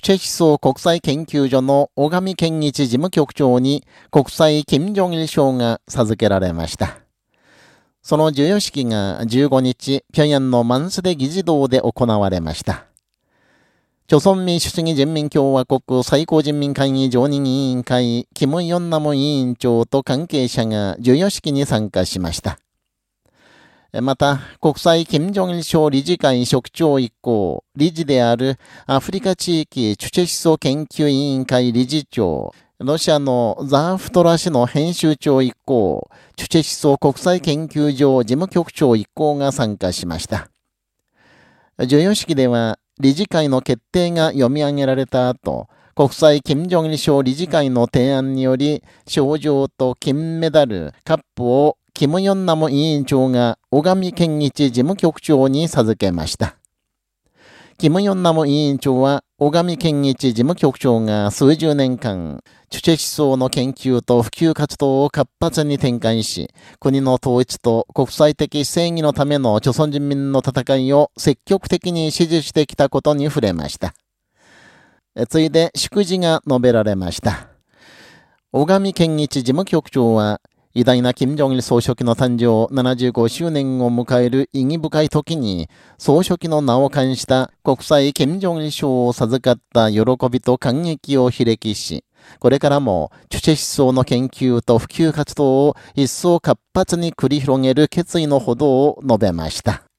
チェ思想国際研究所の小上健一事務局長に国際金正日賞が授けられました。その授与式が15日、平壌のマンスデ議事堂で行われました。朝鮮民主主義人民共和国最高人民会議常任委員会、キム・ヨンナム委員長と関係者が授与式に参加しました。また、国際金正日賞理事会職長一行、理事であるアフリカ地域チュチェ思想研究委員会理事長、ロシアのザーフトラ氏の編集長一行、チュチェ思想国際研究所事務局長一行が参加しました。授与式では、理事会の決定が読み上げられた後、国際金正日賞理事会の提案により、賞状と金メダル、カップをキム・ヨンナム委員長が小上健一事務局長に授けました。キム・ヨンナム委員長は、小上健一事務局長が数十年間、主チェ思想の研究と普及活動を活発に展開し、国の統一と国際的正義のための朝鮮人民の戦いを積極的に支持してきたことに触れました。ついで祝辞が述べられました。小上健一事務局長は、偉大な金正日総書記の誕生75周年を迎える意義深い時に、総書記の名を冠した国際金正日賞を授かった喜びと感激を披歴し、これからも、チュチェ思想の研究と普及活動を一層活発に繰り広げる決意のほどを述べました。